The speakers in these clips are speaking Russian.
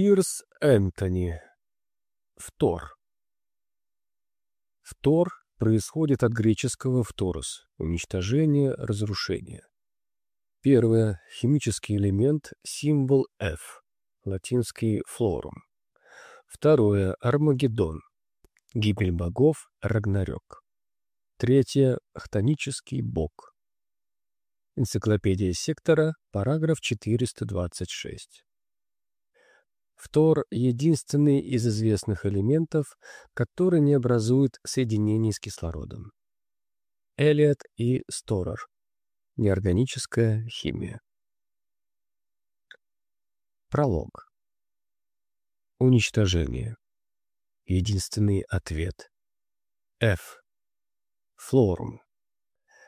Пирс Энтони. Втор. Втор происходит от греческого «второс» — уничтожение, разрушение. Первое — химический элемент, символ F, латинский «флорум». Второе — Армагеддон, гибель богов, Рагнарёк. Третье — хтонический бог. Энциклопедия сектора, параграф 426. Фтор – единственный из известных элементов, который не образует соединений с кислородом. Элиот и Сторер. Неорганическая химия. Пролог. Уничтожение. Единственный ответ. F. Флорум.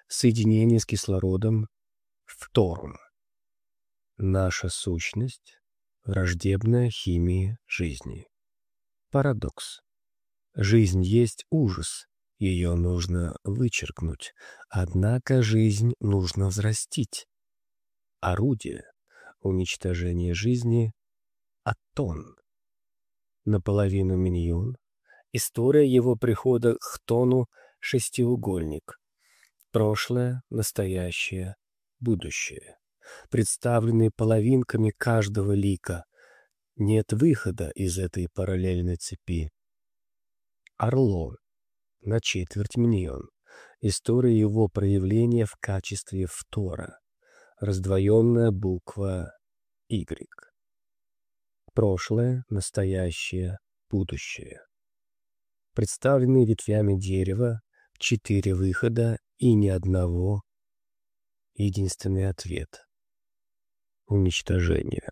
Соединение с кислородом. Фторум. Наша сущность Враждебная химия жизни. Парадокс. Жизнь есть ужас, ее нужно вычеркнуть, однако жизнь нужно взрастить. Орудие. Уничтожение жизни. Атон. Наполовину миньон. История его прихода к Тону — шестиугольник. Прошлое, настоящее, будущее представленные половинками каждого лика. Нет выхода из этой параллельной цепи. Орло. На четверть миньон. История его проявления в качестве втора. Раздвоенная буква Y. Прошлое, настоящее, будущее. Представленные ветвями дерева, четыре выхода и ни одного. Единственный ответ уничтожения.